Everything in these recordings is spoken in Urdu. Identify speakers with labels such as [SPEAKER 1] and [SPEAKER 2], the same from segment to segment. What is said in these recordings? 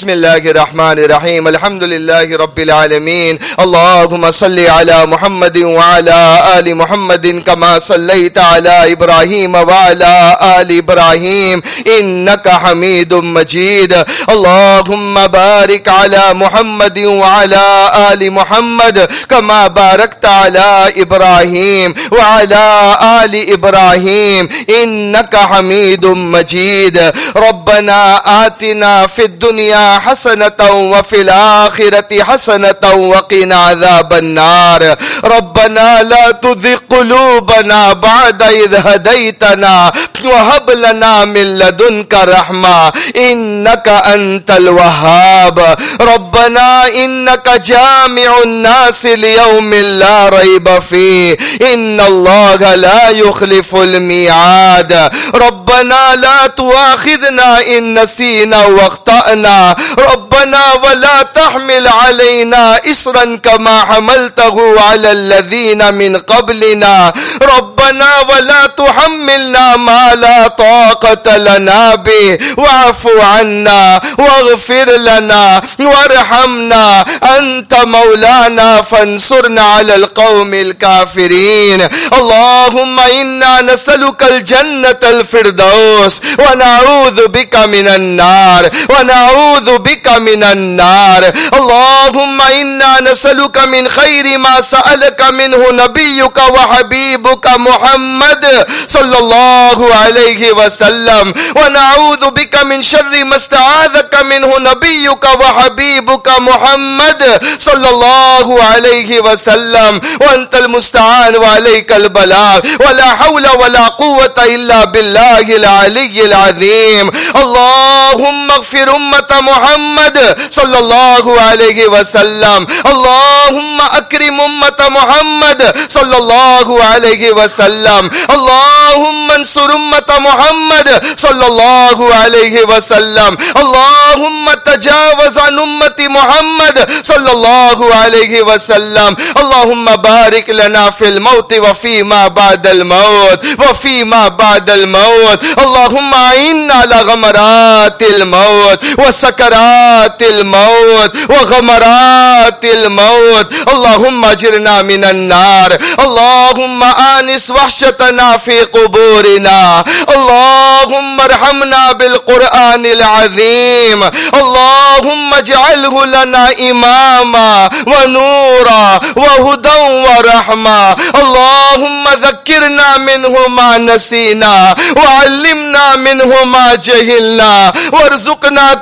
[SPEAKER 1] بسم الله الرحمن الرحيم الحمد لله رب العالمين اللهم صل على محمد وعلى آل محمد كما صليت على إبراهيم وعلى آل إبراهيم إنك حميد مجيد اللهم بارك على محمد وعلى آل محمد كما باركت على إبراهيم وعلى آل إبراهيم إنك حميد مجيد ربنا آتنا في الدنيا حسنة وفي الآخرة حسنة وقنا عذاب النار. ربنا لا تذق قلوبنا بعد إذ هديتنا وهب لنا من لدنك رحمة. إنك أنت الوهاب. ربنا إنك جامع الناس ليوم لا ريب فيه. إن الله لا يخلف الميعاد. ربنا لا تواخذنا إن نسينا واخطأنا. ربنا ولا تحمل علينا إسرا كما حملته على الذين من قبلنا. ربنا ولا تحملنا ما لا طاقة لنا به. واعف عنا واغفر لنا وارحمنا. أنت مولانا فانصرنا على القوم الكافرين. اللهم إنا نسألك الجنة الفردوس ونعوذ بك من النار. ونعوذ بك من النار. اللهم إنا نسألك من خير ما سألك منه نبيك وحبيبك محمد صلى الله عليه وسلم. ونعوذ بك من شر ما استعاذك منه نبيك وحبيبك محمد صلى الله عليه وسلم. وانت المستعان وعليك البلاغ. ولا حول ولا قوة إلا بالله العلي العظيم. اللهم اغفر أمة محمد صلى الله عليه وسلم۔ اللهم أكرم أمة محمد صلى الله عليه وسلم۔ اللهم انصر أمة محمد صلى الله عليه وسلم۔ اللهم تجاوز عن أمة محمد صلى الله عليه وسلم۔ اللهم بارك لنا في الموت وفيما بعد الموت وفيما بعد الموت۔ اللهم أعنا على غمرات الموت۔ وسكرات الموت وغمرات الموت. اللهم اجرنا من النار. اللهم آنس وحشتنا في قبورنا. اللهم ارحمنا بالقرآن العظيم. اللهم اجعله لنا إماما ونورا وهدى ورحمة. اللهم ذكرنا منه ما نسينا وعلمنا منه ما جهلنا. وارزقنا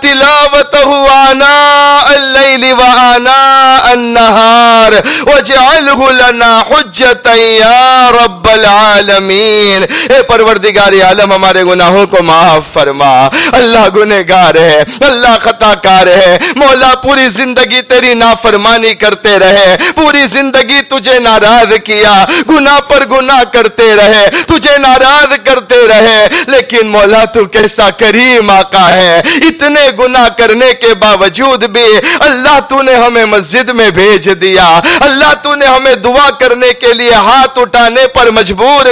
[SPEAKER 1] تلاوته آناء الليل وآناء النهار واجعله لنا حجة يا رب العالمین۔ اے پروردگار عالم، ہمارے گناہوں کو معاف فرما۔ اللہ گنہگار ہے، اللہ خطا کار ہے۔ مولا، پوری زندگی تیری نافرمانی کرتے رہے۔ پوری زندگی تجھے ناراض کیا۔ گناہ پر گناہ کرتے رہے، تجھے ناراض کرتے رہے۔ لیکن مولا، تو کیسا کریم آقا ہے۔ اتنے گناہ کرنے کے باوجود بھی اللہ تو نے ہمیں مسجد میں بھیج دیا۔ اللہ تو نے ہمیں دعا کرنے کے لیے ہاتھ اٹھانے پر مجبور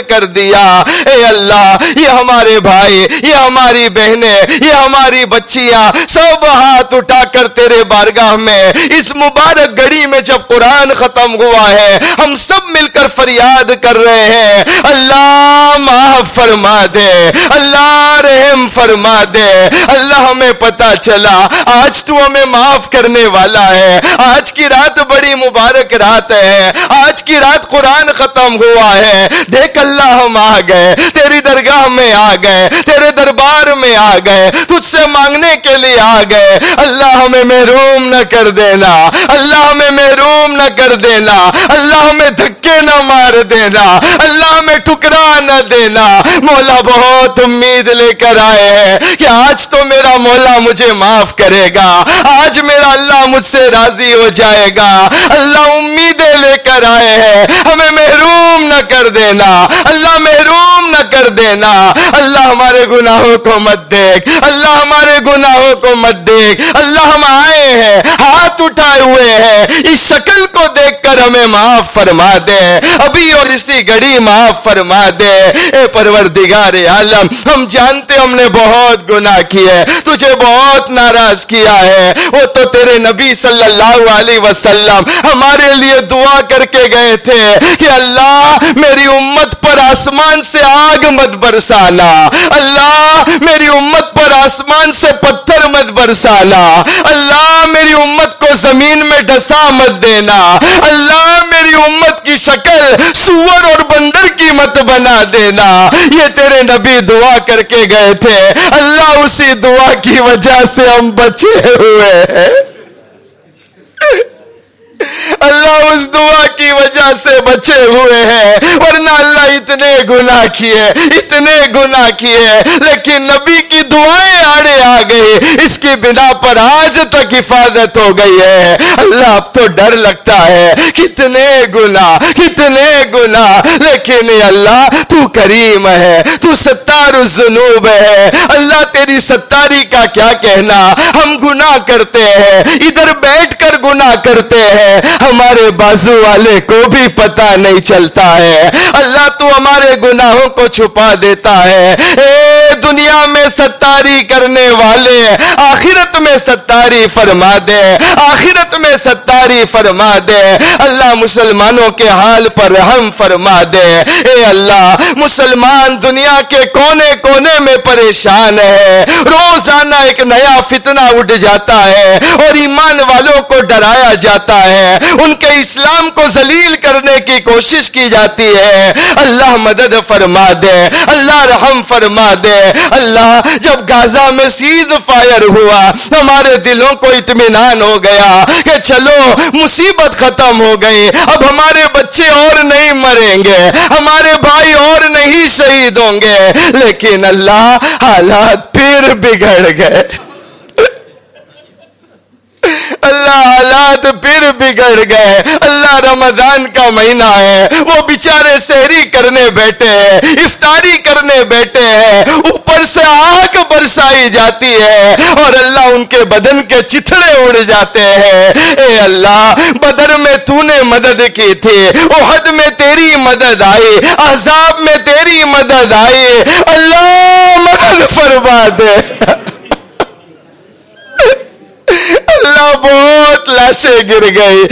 [SPEAKER 1] کر دیا۔ اے اللہ، یہ ہمارے بھائی، یہ ہماری بہنیں، یہ ہماری بچیاں سب ہاتھ اٹھا کر تیرے بارگاہ میں۔ اس مبارک گھڑی میں جب قرآن ختم ہوا ہے، ہم سب مل کر فریاد کر رہے ہیں۔ اللہ، معاف فرما دے۔ اللہ، رحم فرما دے۔ اللہ، ہمیں پتا چلا۔ آج تو ہمیں معاف کرنے والا ہے۔ آج کی رات بڑی مبارک رات ہے۔ آج کی رات قرآن ختم ہوا ہے۔ دیکھ اللہ ہم آ گئے، تیری درگاہ میں آ گئے، تیرے دربار میں آ گئے، تجھ سے مانگنے کے لیے آ گئے۔ اللہ ہمیں محروم نہ کر دینا، اللہ ہمیں محروم نہ کر دینا، اللہ ہمیں دھکے نہ مار دینا، اللہ ہمیں ٹکرا نہ دینا۔ مولا بہت امید لے کر آئے ہیں کہ آج تو میرا مولا مجھے معاف کرے گا، آج میرا اللہ مجھ سے راضی ہو جائے گا۔ اللہ امیدیں لے کر آئے ہیں، ہمیں محروم نہ کر دینا۔ اللہ محروم نہ کر دینا۔ اللہ ہمارے گناہوں کو مت دیکھ۔ اللہ ہمارے گناہوں کو مت دیکھ۔ اللہ ہم آئے ہیں، ہاتھ اٹھائے ہوئے ہیں۔ اس شکل کو دیکھ کر ہمیں معاف فرما دے۔ ابھی اور اسی گھڑی معاف فرما دے۔ اے پروردگار عالم، ہم جانتے ہم نے بہت گناہ کیے۔ تجھے بہت ناراض کیا ہے۔ وہ تو تیرے نبی صلی اللہ علیہ وسلم ہمارے لیے دعا کر کے گئے تھے کہ اللہ میری امت پر آسمان سے آگ مت برسانا اللہ میری امت پر آسمان سے پتھر مت برسانا اللہ میری امت کو زمین میں ڈسا مت دینا۔ اللہ میری امت کی شکل سور اور بندر کی مت بنا دینا۔ یہ تیرے نبی دعا کر کے گئے تھے۔ اللہ اسی دعا کی وجہ سے ہم بچے ہوئے ہیں۔ اللہ اس دعا کی وجہ سے بچے ہوئے ہیں، ورنہ اللہ اتنے گناہ کیے، اتنے گناہ کیے۔ لیکن نبی کی دعائیں آڑے آ گئی، اس کی بنا پر آج تک حفاظت ہو گئی ہے۔ اللہ اب تو ڈر لگتا ہے، کتنے گناہ کتنے گناہ۔ لیکن اللہ، تو کریم ہے، تو ستار الزنوب ہے۔ اللہ تیری ستاری کا کیا کہنا؟ ہم گناہ کرتے ہیں، ادھر بیٹھ کر گناہ کرتے ہیں۔ ہمارے بازو والے کو بھی پتا نہیں چلتا ہے۔ اللہ تو ہمارے گناہوں کو چھپا دیتا ہے۔ اے دنیا میں ستاری کرنے والے، آخرت میں ستاری فرما دے۔ آخرت میں ستاری فرما دے۔ اللہ مسلمانوں کے حال پر رحم فرما دے۔ اے اللہ، مسلمان دنیا کے کونے کونے میں پریشان ہے۔ روزانہ ایک نیا فتنہ اٹھ جاتا ہے اور ایمان والوں کو ڈرایا جاتا ہے۔ ان کے اسلام کو ذلیل کرنے کی کوشش کی جاتی ہے۔ اللہ مدد فرما دے، اللہ رحم فرما دے۔ اللہ، جب گازا میں سیز فائر ہوا، ہمارے دلوں کو اطمینان ہو گیا کہ چلو، مصیبت ختم ہو گئی۔ اب ہمارے بچے اور نہیں مریں گے، ہمارے بھائی اور نہیں شہید ہوں گے۔ لیکن اللہ، حالات پھر بگڑ گئے اللہ حالات پھر بگڑ گئے۔ اللہ رمضان کا مہینہ ہے۔ وہ بیچارے سہری کرنے بیٹھے ہیں، افطاری کرنے بیٹھے ہیں۔ اوپر سے آگ برسائی جاتی ہے اور اللہ ان کے بدن کے چتڑے اڑ جاتے ہیں۔ اے اللہ، بدر میں تو نے مدد کی تھی، احد میں تیری مدد آئی، عذاب میں تیری مدد آئی۔ اللہ مدد فرما دے۔ اللہ بہت لاشیں گر گئی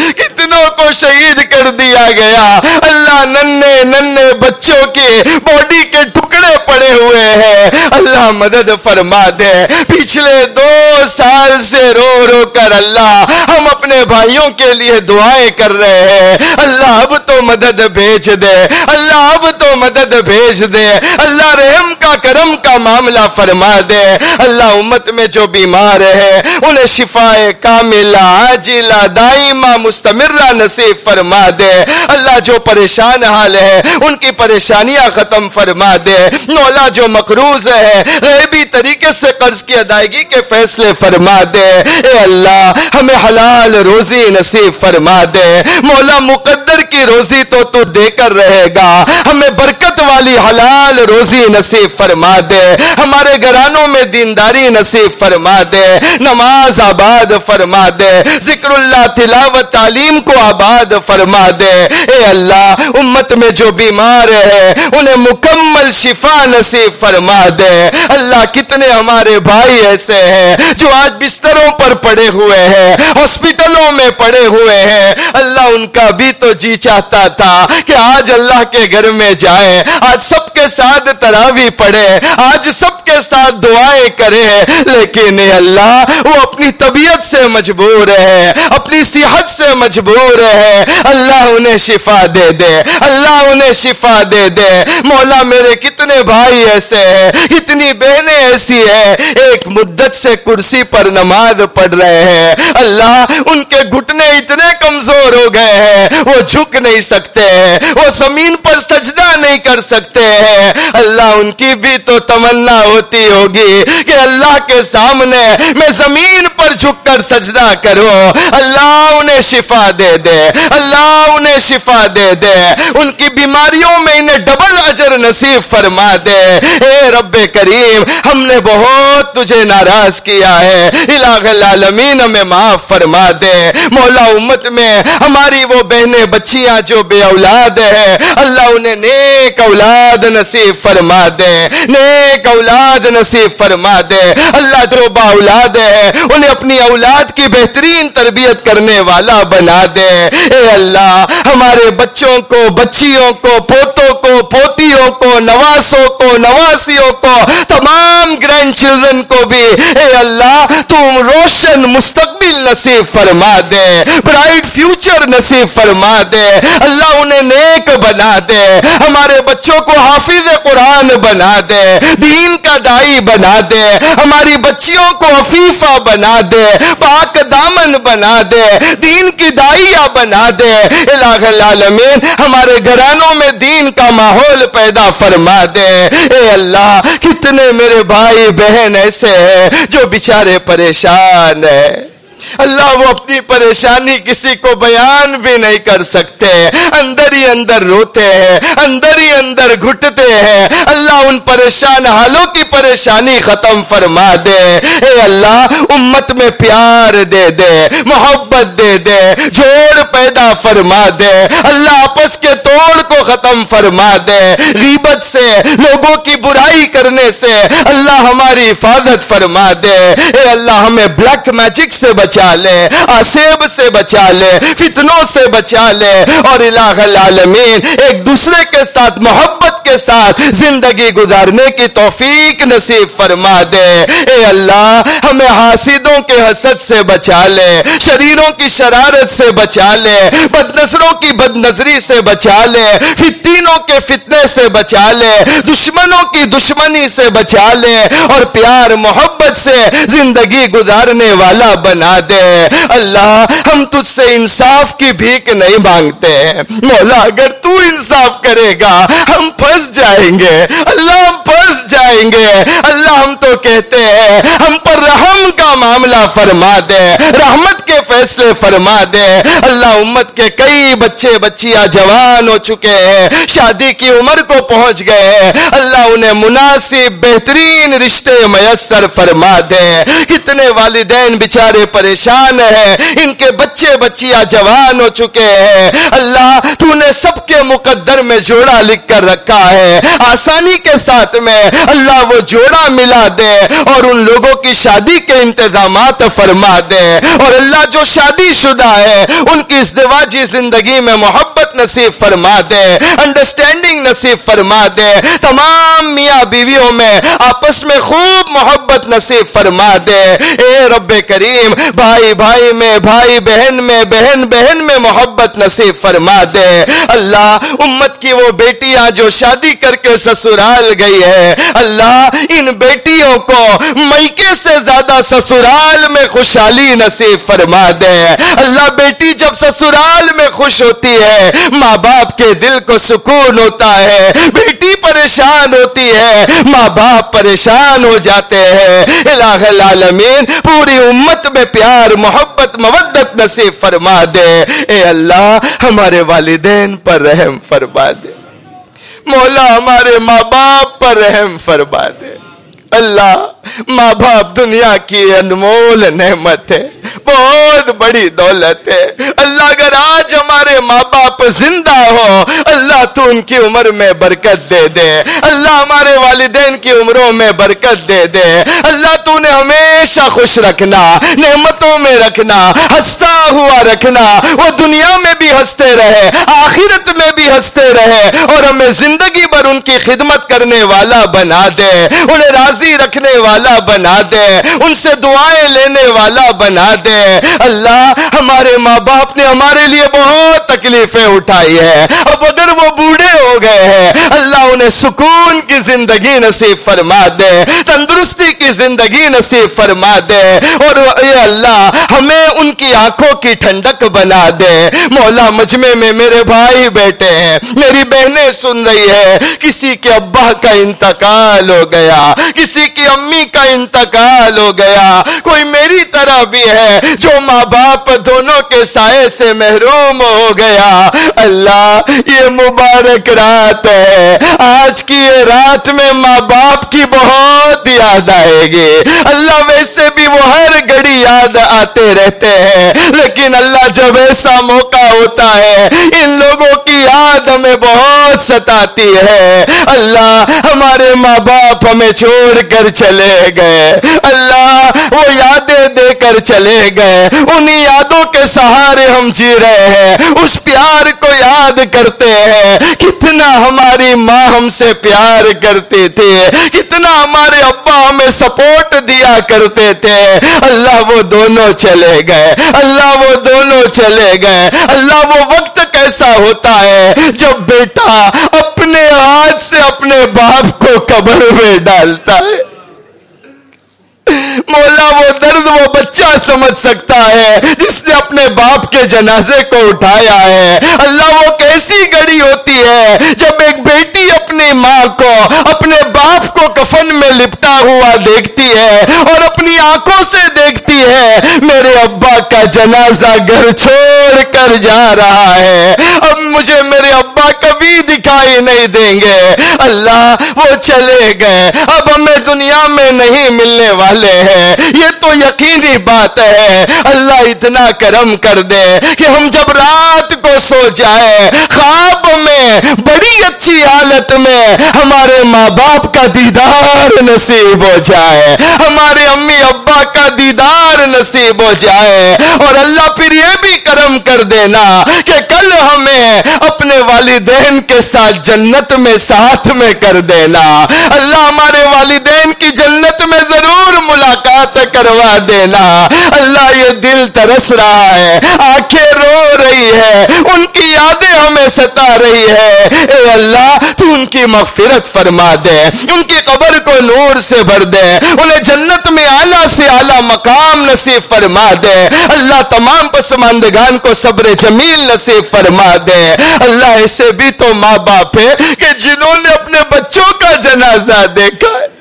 [SPEAKER 1] کتنوں کو شہید کر دیا گیا۔ اللہ ننے ننے بچوں کے باڈی کے ٹکڑے پڑے ہوئے ہیں۔ اللہ مدد فرما دے۔ پچھلے دو سال سے رو رو کر اللہ ہم اپنے بھائیوں کے لیے دعائیں کر رہے ہیں۔ اللہ اب تو مدد بھیج دے۔ اللہ اب تو مدد بھیج دے۔ اللہ رحم کا کرم کا معاملہ فرما دے۔ اللہ امت میں جو بیمار ہے انہیں شفا کاملہ، عاجلہ، دائمہ، مستمرہ نصیب فرما دے۔ اللہ جو پریشان حال ہے، ان کی پریشانیاں ختم فرما دے۔ مولا جو مقروض ہے، غیبی طریقے سے قرض کی ادائیگی کے فیصلے فرما دے۔ اے اللہ، ہمیں حلال روزی نصیب فرما دے۔ مولا، مقدر کی روزی تو تو دے کر رہے گا۔ ہمیں برکت والی حلال روزی نصیب فرما دے۔ ہمارے گھرانوں میں دینداری نصیب فرما دے۔ نماز آباد فرما دے۔ ذکر اللہ، تلاوت، تعلیم کو آباد فرما دے۔ اے اللہ، امت میں جو بیمار ہے، انہیں مکمل شفا نصیب فرما دے۔ اللہ کتنے ہمارے بھائی ایسے ہیں جو آج بستروں پر پڑے ہوئے ہیں، ہاسپٹلوں میں پڑے ہوئے ہیں۔ اللہ ان کا بھی تو جی چاہتا تھا کہ آج اللہ کے گھر میں جائے آج سب کے ساتھ تراوی پڑے آج سب کے ساتھ دعائیں کرے لیکن اے اللہ، وہ اپنی طبیعت سے مجبور ہے، اپنی صحت سے مجبور ہے۔ اللہ انہیں شفا دے دے، اللہ انہیں شفا دے دے۔ مولا میرے کتنے بھائی ایسے ہیں، کتنی بہنیں ایسی ہیں۔ ایک مدت سے کرسی پر نماز پڑھ رہے ہیں۔ اللہ ان کے گھٹنے اتنے کمزور ہو گئے ہیں، وہ جھک نہیں سکتے ہیں، وہ زمین پر سجدہ نہیں کر سکتے ہیں۔ اللہ ان کی بھی تو تمنا ہوتی ہوگی کہ اللہ کے سامنے میں زمین پر جھک کر سجدہ کرو۔ اللہ انہیں شفا دے دے۔ اللہ انہیں شفا دے دے۔ ان کی بیماریوں میں انہیں ڈبل اجر نصیب فرما دے۔ اے رب کریم، ہم نے بہت تجھے ناراض کیا ہے۔ الہ العالمین، ہمیں معاف فرما دے۔ مولا امت میں ہماری وہ بہنیں بچیاں جو بے اولاد ہے اللہ انہیں نیک اولاد نصیب فرما دے۔ نیک اولاد نصیب فرما دے اللہ دروبا اولاد ہے۔ انہیں اپنی اولاد کی بہترین تربیت کرنے والا بنا دے اے اللہ، ہمارے بچوں کو، بچیوں کو، پوتوں کو، پوتیوں کو، نواسوں کو، نواسیوں کو، تمام گرینڈ چلڈرن کو بھی اے اللہ، تم روشن، مستقبل نصیب فرما دے برائٹ فیوچر نصیب فرما دے اللہ انہیں نیک بنا دے ہمارے بچوں کو حافظ قرآن بنا دے دین کا دائی بنا دے، ہماری بچیوں کو عفیفہ بنا دے، پاک دامن بنا دے، دین کی دائیا بنا دے۔ الہ العالمین، ہمارے گھرانوں میں دین کا ماحول پیدا فرما دے۔ اے اللہ، کتنے میرے بھائی بہن ایسے ہیں جو بیچارے پریشان ہیں۔ اللہ وہ اپنی پریشانی کسی کو بیان بھی نہیں کر سکتے۔ اندر ہی اندر روتے ہیں، اندر ہی اندر گھٹتے ہیں۔ اللہ ان پریشان حالوں کی پریشانی ختم فرما دے۔ اے اللہ، امت میں پیار دے دے، محبت دے دے جوڑ پیدا فرما دے۔ اللہ آپس کے توڑ کو ختم فرما دے۔ غیبت سے، لوگوں کی برائی کرنے سے اللہ ہماری حفاظت فرما دے۔ اے اللہ، ہمیں بلیک میجک سے بچا بچا لے، آسیب سے بچا لے، فتنوں سے بچا لے اور الہ العالمین ایک دوسرے کے ساتھ محبت کے ساتھ زندگی گزارنے کی توفیق نصیب فرما دے۔ اے اللہ، ہمیں حاسدوں کے حسد سے بچا لے شریروں کی شرارت سے بچا لے بد نظروں کی بد نظری سے بچا لے فتینوں کے فتنے سے بچا لے، دشمنوں کی دشمنی سے بچا لے اور پیار، محبت سے زندگی گزارنے والا بنا دے۔ اللہ، ہم تجھ سے انصاف کی بھیک نہیں مانگتے۔ مولا، اگر تو انصاف کرے گا، ہم پھنس جائیں گے، اللہ ہم پھنس جائیں گے۔ اللہ ہم تو کہتے ہیں، ہم پر رحم کا معاملہ فرما دے، رحمت کے فیصلے فرما دے۔ اللہ امت کے کئی بچے بچیاں جوان ہو چکے ہیں، شادی کی عمر کو پہنچ گئے ہیں۔ اللہ انہیں مناسب، بہترین رشتے میسر فرما دے۔ کتنے والدین بچارے پریشان پریشان ہے ان کے بچے بچیاں جوان ہو چکے ہیں۔ اللہ تو نے سب کے مقدر میں جوڑا لکھ کر رکھا ہے، آسانی کے ساتھ میں اللہ وہ جوڑا ملا دے اور ان لوگوں کی شادی کے انتظامات فرما دے۔ اور اللہ جو شادی شدہ ہے، ان کی ازدواجی زندگی میں محبت نصیب فرما دے انڈرسٹینڈنگ نصیب فرما دے۔ تمام میاں بیویوں میں آپس میں خوب محبت نصیب فرما دے۔ اے رب کریم، بھائی بھائی میں، بھائی بہن میں، بہن بہن میں محبت نصیب فرما دے۔ اللہ امت کی وہ بیٹیاں جو شادی شادی کر کے سسرال گئی ہے۔ اللہ ان بیٹیوں کو میکے سے زیادہ سسرال میں خوشحالی نصیب فرما دے۔ اللہ بیٹی جب سسرال میں خوش ہوتی ہے، ماں باپ کے دل کو سکون ہوتا ہے۔ بیٹی پریشان ہوتی ہے، ماں باپ پریشان ہو جاتے ہیں۔ الہ العالمین، پوری امت میں پیار، محبت، مودت نصیب فرما دے۔ اے اللہ، ہمارے والدین پر رحم فرما دے۔ مولا ہمارے ماں باپ پر رحم فرما دے۔ اللہ ماں باپ دنیا کی انمول نعمت ہے۔ بہت بڑی دولت ہے۔ اللہ اگر آج ہمارے ماں باپ زندہ ہو، اللہ تو ان کی عمر میں برکت دے دے۔ اللہ ہمارے والدین کی عمروں میں برکت دے دے۔ اللہ تو نے ہمیشہ خوش رکھنا، نعمتوں میں رکھنا، ہنستا ہوا رکھنا۔ وہ دنیا میں بھی ہنستے رہے، آخرت میں بھی ہنستے رہے۔ اور ہمیں زندگی بھر ان کی خدمت کرنے والا بنا دے، انہیں راضی رکھنے والا بنا دے، ان سے دعائیں لینے والا بنا دے اللہ ہمارے ماں باپ نے ہمارے لیے بہت تکلیفیں اٹھائی ہے اب اگر وہ بوڑھے ہو گئے ہیں۔ اللہ انہیں سکون کی زندگی نصیب فرما دے، تندرستی کی زندگی نصیب فرما دے۔ اور اے اللہ، ہمیں ان کی آنکھوں کی ٹھنڈک بنا دے۔ مولا مجمع میں میرے بھائی بیٹے ہیں۔ میری بہنیں سن رہی ہے کسی کے ابا کا انتقال ہو گیا، کسی کی امی کا انتقال ہو گیا۔ کوئی میری طرح بھی ہے جو ماں باپ دونوں کے سائے سے محروم ہو گیا۔ اللہ، یہ مبارک رات ہے۔ آج کی یہ رات میں ماں باپ کی بہت یاد آئے گی۔ اللہ ویسے بھی وہ ہر گھڑی یاد آتے رہتے ہیں۔ لیکن اللہ جب ایسا موقع ہوتا ہے، ان لوگوں کی یاد ہمیں بہت ستاتی ہے۔ اللہ ہمارے ماں باپ ہمیں چھوڑ کر چلے گئے۔ اللہ وہ یادیں دے کر چلے گئے۔ انہی یادوں کے سہارے ہم جی رہے ہیں۔ اس پیار کو یاد کرتے ہیں۔ کتنا ہماری ماں ہم سے پیار کرتے تھے کتنا ہمارے ابا ہمیں سپورٹ دیا کرتے تھے۔ اللہ وہ دونوں چلے گئے۔ اللہ وہ دونوں چلے گئے۔ اللہ وہ وقت کیسا ہوتا ہے۔ جب بیٹا اپنے ہاتھ سے اپنے باپ کو قبر میں ڈالتا ہے۔ مولا وہ درد وہ بچہ سمجھ سکتا ہے، جس نے اپنے باپ کے جنازے کو اٹھایا ہے۔ اللہ وہ کیسی گڑی ہوتی ہے، جب ایک بیٹی اپنی ماں کو، اپنے باپ کو کفن میں لپٹا ہوا دیکھتی ہے اور اپنی آنکھوں سے دیکھتی ہے، میرے ابا کا جنازہ گھر چھوڑ کر جا رہا ہے۔ اب مجھے میرے ابا کبھی دکھائی نہیں دیں گے۔ اللہ وہ چلے گئے۔ اب ہمیں دنیا میں نہیں ملنے والے ہیں۔ یہ تو یقینی بات ہے۔ اللہ اتنا کرم کر دے کہ ہم جب رات کو سو جائے خواب میں، بڑی اچھی حالت میں ہمارے ماں باپ کا دیدار نصیب ہو جائے۔ ہمارے امی کا دیدار نصیب ہو جائے اور اللہ پھر یہ بھی کرم کر دینا کہ کل ہمیں اپنے والدین کے ساتھ جنت میں ساتھ میں کر دینا۔ اللہ ہمارے والدین کی جنت میں ضرور ملاقات کروا دینا۔ اللہ یہ دل ترس رہا ہے، آنکھیں رو رہی ہے، ان کی یادیں ہمیں ستا رہی ہے۔ اے اللہ، تو ان کی مغفرت فرما دے، ان کی قبر کو نور سے بھر دے، انہیں جنت میں اعلیٰ سے اعلیٰ مقام نصیب فرما دے۔ اللہ تمام پسماندگان کو صبر جمیل نصیب فرما دے۔ اللہ ایسے بھی تو ماں باپ ہے کہ جنہوں نے اپنے بچوں کا جنازہ دیکھا۔ ہے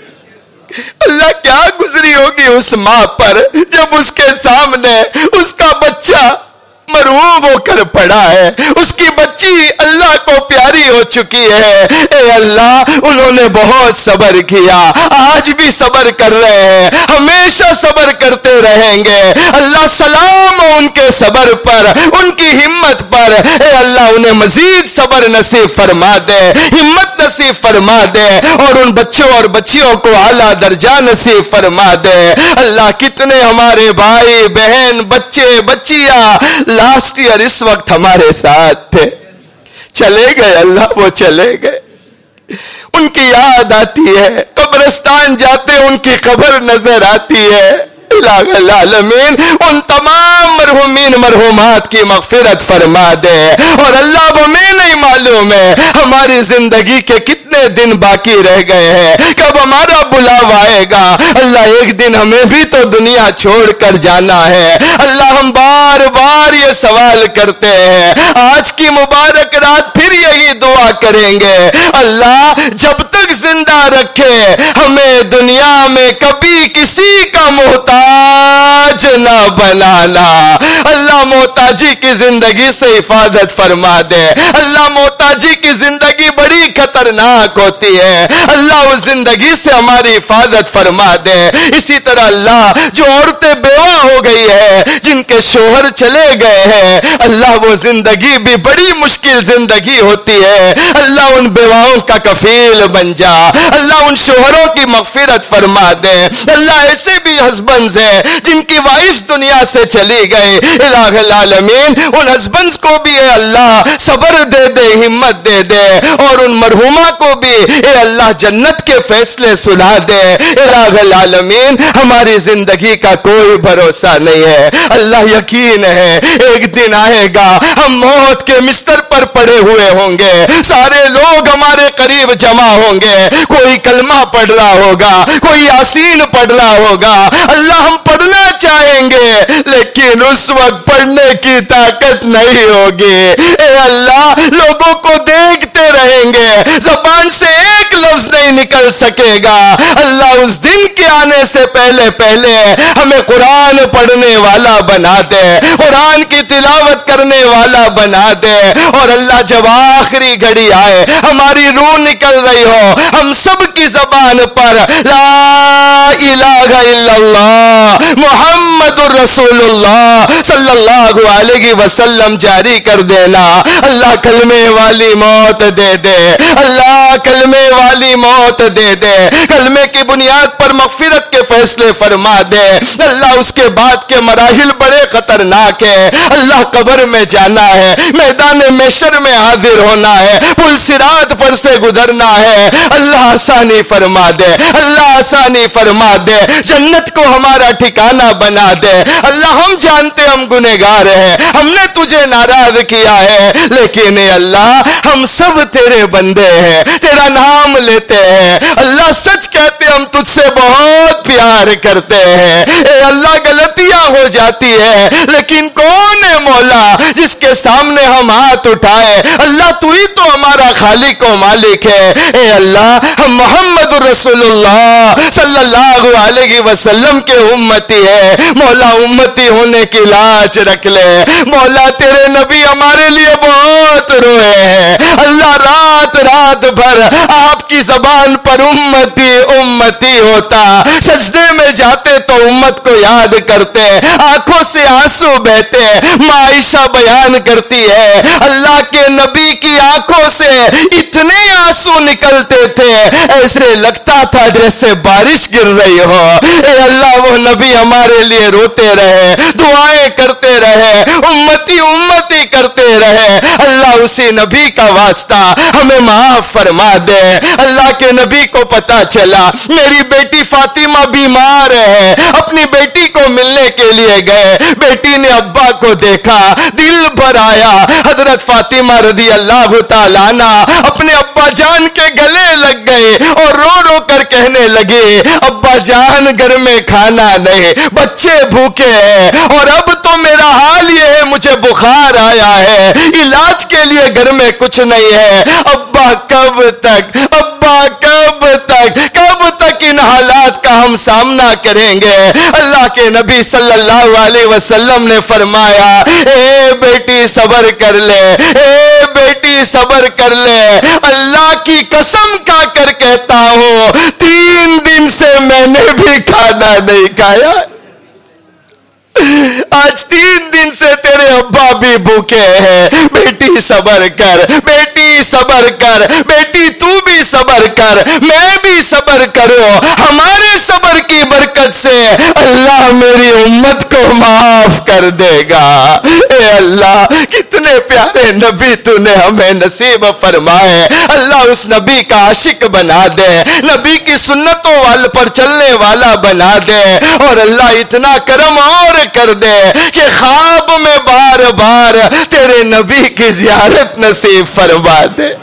[SPEAKER 1] اللہ کیا گزری ہوگی اس ماں پر جب اس کے سامنے اس کا بچہ مرحوم ہو کر پڑا ہے۔ اس کی بچی اللہ کو پیاری ہو چکی ہے۔ اے اللہ، انہوں نے بہت صبر کیا۔ آج بھی صبر کر رہے ہیں۔ ہمیشہ صبر کرتے رہیں گے۔ اللہ سلام ان کے صبر پر، ان کی ہمت پر۔ اے اللہ، انہیں مزید صبر نصیب فرما دے۔ ہمت نصیب فرما دے۔ اور ان بچوں اور بچیوں کو اعلیٰ درجہ نصیب فرما دے۔ اللہ، کتنے ہمارے بھائی، بہن، بچے، بچیاں لاسٹ ایئر اس وقت ہمارے ساتھ تھے۔ چلے گئے، اللہ وہ چلے گئے۔ ان کی یاد آتی ہے، قبرستان جاتے ان کی خبر نظر آتی ہے۔ الہ العالمین، ان تمام مرحومین مرحومات کی مغفرت فرما دے۔ اور اللہ ہمیں نہیں معلوم ہے ہماری زندگی کے کتنے دن باقی رہ گئے ہیں۔ کب ہمارا بلاوا آئے گا؟ اللہ ایک دن ہمیں بھی تو دنیا چھوڑ کر جانا ہے۔ اللہ ہم بار بار یہ سوال کرتے ہیں۔ آج کی مبارک رات پھر یہی دعا کریں گے۔ اللہ جب تک زندہ رکھے، ہمیں دنیا میں کبھی کسی کا محتاج نہ بنانا اللہ محتاجی کی زندگی سے حفاظت فرما دے۔ اللہ محتاجی کی زندگی بڑی خطرناک ہوتی ہے۔ اللہ اس زندگی سے ہماری حفاظت فرما دے۔ اسی طرح اللہ جو عورتیں بیوہ ہو گئی ہے، جن کے شوہر چلے گئے ہیں، اللہ وہ زندگی بھی بڑی مشکل زندگی ہوتی ہے۔ اللہ ان بیواؤں کا کفیل بن جا۔ اللہ ان شوہروں کی مغفرت فرما دے۔ اللہ ایسے بھی ہسبینڈز ہیں، جن کی وائفز دنیا سے چلی گئی۔ الہ العالمین، ان ہسبینڈز کو بھی اے اللہ صبر دے دے، ہمت دے دے، اور ان مرحومہ کو بھی اے اللہ جنت کے فیصلے سنا دے۔ الہ العالمین، ہماری زندگی کا کوئی بھروسہ نہیں ہے۔ اللہ اللہ یقین ہے، ایک دن آئے گا، ہم موت کے مستر پر پڑے ہوئے ہوں گے۔ سارے لوگ ہمارے قریب جمع ہوں گے۔ کوئی کلمہ پڑھ رہا ہوگا، کوئی آسین پڑھ رہا ہوگا۔ اللہ ہم پڑھنا چاہیں گے، لیکن اس وقت پڑھنے کی طاقت نہیں ہوگی۔ اے اللہ، لوگوں کو دیکھتے رہیں گے۔ زبان سے ایک لفظ نہیں نکل سکے گا۔ اللہ اس دن کے آنے سے پہلے پہلے ہمیں قرآن پڑھنے والا بنا دے، قرآن کی تلاوت کرنے والا بنا دے۔ اور اللہ جب آخری گھڑی آئے، ہماری روح نکل رہی ہو۔ ہم سب کی زبان پر لا الہ الا اللہ، محمد الرسول اللہ صلی اللہ علیہ وسلم جاری کر دینا۔ اللہ کلمے والی موت دے دے۔ اللہ کلمے والی موت دے دے۔ کلمے کی بنیاد پر مغفرت کے فیصلے فرما دے۔ اللہ اس کے بعد کے مراحل بڑے خطرناک ہے اللہ قبر میں جانا ہے، میدان میشر میں حاضر ہونا ہے، پل سرات پر سے گزرنا ہے۔ اللہ آسانی فرما دے، اللہ آسانی فرما دے۔ جنت کو ہمارا ٹھکانہ بنا دے۔ اللہ ہم جانتے ہم گنہگار ہیں۔ ہم نے تجھے ناراض کیا ہے، لیکن اے اللہ، ہم سب تیرے بندے ہیں۔ تیرا نام لیتے ہیں۔ اللہ سچ کہتے ہم تجھ سے بہت پیار کرتے ہیں۔ اے اللہ، غلطیاں ہو جاتی ہے لیکن کون ہے مولا جس کے سامنے ہم ہاتھ اٹھائے؟ اللہ تو ہی تو ہمارا خالق و مالک ہے۔ اے اللہ، ہم محمد رسول اللہ صلی اللہ علیہ وسلم کے امتی ہے مولا، امتی ہونے کی لاج رکھ لے۔ مولا، تیرے نبی ہمارے لیے بہت روئے ہیں۔ اللہ، رات رات بھر آپ کی زبان پر امتی امتی ہوتا۔ سجدے میں جاتے تو امت کو یاد کرتے۔ آنکھوں سے آنسو بہتے۔ معائشہ بیان کرتی ہے۔ اللہ کے نبی کی آنکھوں سے اتنے آنسو نکلتے تھے۔ ایسے لگتا تھا جیسے بارش گر رہی ہو۔ اے اللہ، وہ نبی ہمارے لیے روتے رہے، دعائیں کرتے رہے۔ امتی امتی کرتے رہے۔ اللہ اسی نبی کا واسطہ ہمیں معاف فرما دے۔ اللہ کے نبی کو پتا چلا، میری بیٹی فاطمہ بیمار ہے۔ اپنی بیٹی کو ملنے کے لیے گئے۔ بیٹی نے ابا کو دیکھا، دل بھر آیا۔ حضرت فاطمہ رضی اللہ تعالیٰ اپنے ابا جان کے گلے لگ گئے اور رو رو کر کہنے لگے، ابا جان گھر میں کھانا نہیں، بچے بھوکے ہیں اور اب میرا حال یہ ہے، مجھے بخار آیا ہے۔ علاج کے لیے گھر میں کچھ نہیں ہے۔ ابا، کب تک؟ ابا، کب تک؟ کب تک ان حالات کا ہم سامنا کریں گے؟ اللہ کے نبی صلی اللہ علیہ وسلم نے فرمایا، اے بیٹی، صبر کر لے۔ اے بیٹی، صبر کر لے۔ اللہ کی قسم کا کر کہتا ہوں، تین دن سے میں نے بھی کھانا نہیں کھایا۔ آج تین دن سے تیرے ابا بھی بھوکے ہیں۔ بیٹی صبر کر بیٹی صبر کر۔ بیٹی، تو بھی صبر کر۔ میں بھی صبر کرو ہمارے صبر کی برکت سے اللہ میری امت کو معاف کر دے گا۔ اے اللہ، کتنے پیارے نبی تو نے ہمیں نصیب فرمائے۔ اللہ اس نبی کا عاشق بنا دے۔ نبی کی سنتوں وال پر چلنے والا بنا دے۔ اور اللہ اتنا کرم اور کر دے کہ خواب میں بار بار تیرے نبی کی زیارت نصیب فرما۔ دے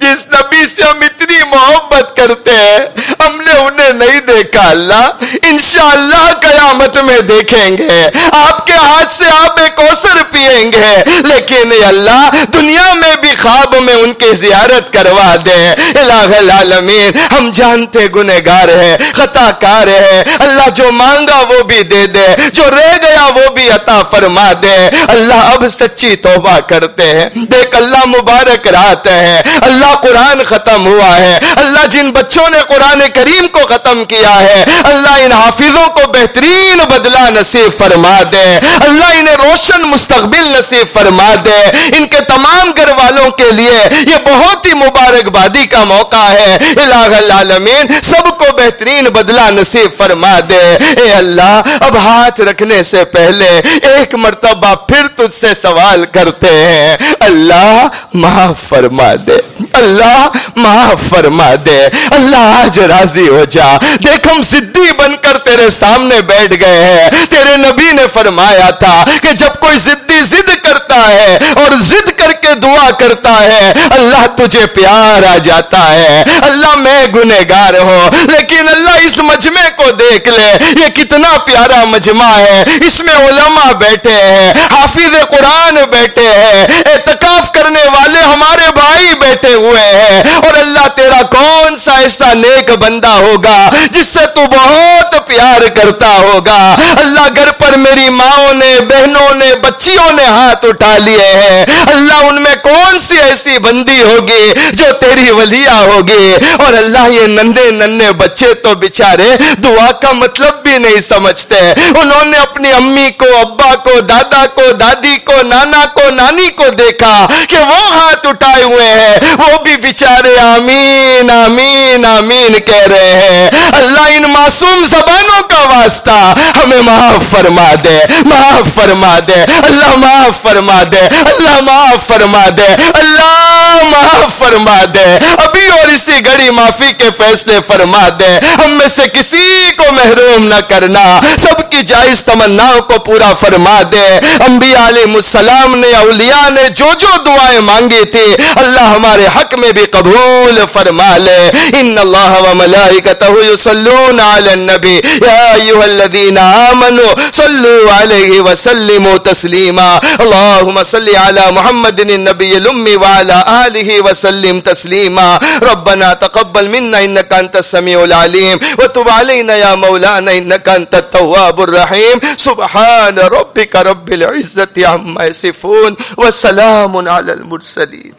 [SPEAKER 1] جس نبی سے ہم اتنی محبت کرتے ہیں، ہم نے انہیں نہیں دیکھا، اللہ، انشاءاللہ قیامت میں دیکھیں گے۔ آپ کے ہاتھ سے آپ ایک اوسر پیئیں گے، لیکن اللہ، دنیا میں بھی خواب میں ان کی زیارت کروا دے۔ الہ العالمین، ہم جانتے گنہگار ہے خطا کار ہے اللہ جو مانگا وہ بھی دے دے، جو رہ گیا وہ بھی عطا فرما دے۔ اللہ اب سچی توبہ کرتے ہیں۔ دیکھ، اللہ مبارک رات ہے۔ اللہ قرآن ختم ہوا ہے۔ اللہ جن بچوں نے قرآن کریم کو ختم کیا ہے، اللہ ان حافظوں کو بہترین بدلہ نصیب فرما دے۔ اللہ انہیں روشن مستقبل نصیب فرما دے۔ ان کے تمام گھر والوں کے لیے یہ بہت ہی مبارک بادی کا موقع ہے۔ الہ العالمین، سب کو بہترین بدلہ نصیب فرما دے۔ اے اللہ، اب ہاتھ رکھنے سے پہلے ایک مرتبہ پھر تجھ سے سوال کرتے ہیں۔ اللہ معاف فرما دے۔ اللہ معاف فرما دے۔ اللہ آج راضی ہو جا۔ دیکھ ہم زدی بن کر تیرے سامنے بیٹھ گئے ہیں۔ تیرے نبی نے فرمایا تھا کہ جب کوئی زدی زد کرتا ہے اور زد کر کے دعا کرتا ہے، اللہ تجھے پیار آ جاتا ہے۔ اللہ میں گنہ گار ہوں، لیکن اللہ اس مجمع کو دیکھ لے۔ یہ کتنا پیارا مجمع ہے۔ اس میں علماء بیٹھے ہیں، حافظ قرآن بیٹھے ہیں۔ اعتکاف کرنے والے ہمارے بھائی بیٹھے ہوئے ہیں۔ اور اللہ تیرا کون سا ایسا نیک بندہ ہوگا جس سے تو بہت پیار کرتا ہوگا۔ اللہ گھر پر میری ماؤں نے، بہنوں نے، بچیوں نے ہاتھ اٹھا لیے ہیں۔ اللہ ان میں کون سی ایسی بندی ہوگی جو تیری ولیہ ہوگی؟ اور اللہ یہ نندے ننے بچے تو بچارے دعا کا مطلب بھی نہیں سمجھتے۔ انہوں نے اپنی امی کو، ابا کو، دادا کو، دادی کو، نانا کو، نانی کو دیکھا کہ وہ ہاتھ اٹھائے ہوئے ہیں۔ وہ بھی بچارے آمین آمین آمین کہہ رہے ہیں۔ اللہ ان معصوم زبانوں کا واسطہ ہمیں معاف فرما دے، معاف فرما دے۔ اللہ معاف فرما دے، اللہ معاف فرما فرما دے۔ اللہ معاف فرما دے۔ ابھی اور اسی گھڑی معافی کے فیصلے فرما دے۔ ہم میں سے کسی کو محروم نہ کرنا۔ سب کی جائز تمناؤں کو پورا فرما دے۔ انبیاء علیہ السلام نے، اولیاء نے جو جو دعائیں مانگی تھی، اللہ ہمارے حق میں بھی قبول فرما لے۔ ان اللہ و ملائکتہ یصلون علی النبی۔ یا ایوہ الذین آمنوا صلو علیہ وسلموا تسلیما۔ اللہم صلی علی محمد عن النبي الأمي وعلى آله وسلم تسليما. ربنا تقبل منا إنك أنت السميع العليم. وتب علينا يا مولانا إنك أنت التواب الرحيم. سبحان ربك رب العزة عما يصفون وسلام على المرسلين.